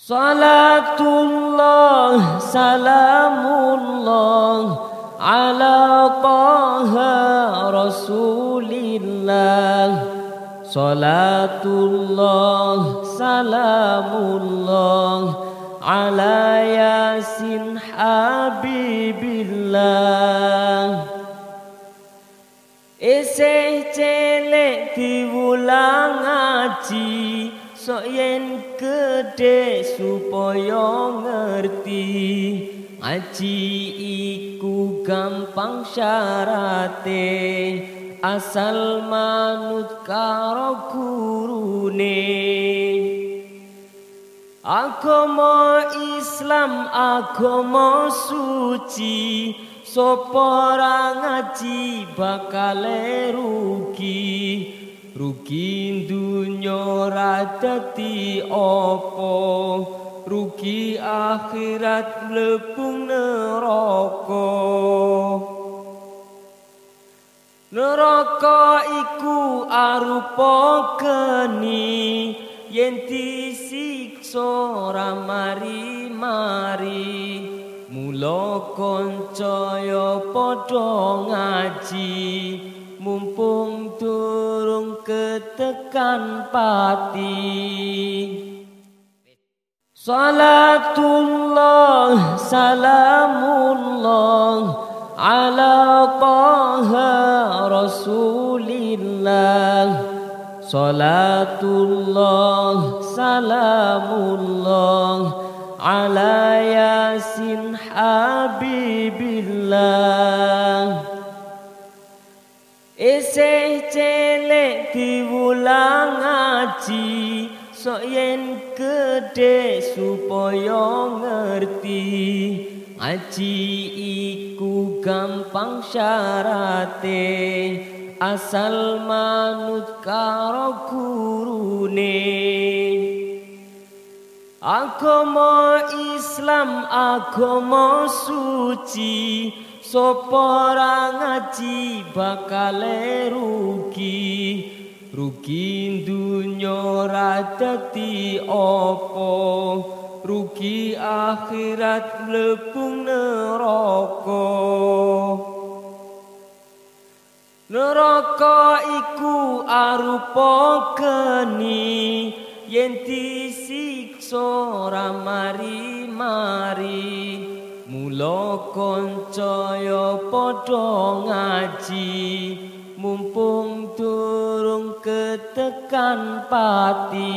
Salatullah salamullah ala taha rasulillah. Salatullah salamullah ala yasin habibillah. Isih celek diwulang ngaji sok yen gede supaya ngerti aji iku gampang syarate. Asal manut karo gurune. Agama Islam agama suci sapa ngaji bakal rugi rugi dunya ora dadi apa? Rugi akhirat mlebu neraka. Neraka iku arupa geni yen disiksa ora mari-mari. Mula kanca padha ngaji mumpung durung ketekan pati. Salatullah salamullah ala taha rasulillah. Salatullah salamullah ala yasin habibillah Isih celek diwulang ngaji sok yen gede supaya ngerti. Ngaji iku gampang syarate asal manut karo gurune agama Islam agama suci Sopo ngaji bakal rugi? Rugi dunya ora dadi apa? Rugi akhirat mlebu neraka. Neraka iku arupa geni yen disiksa ora mari-mari Mula kancaya padha ngaji mumpung durung ketekan pati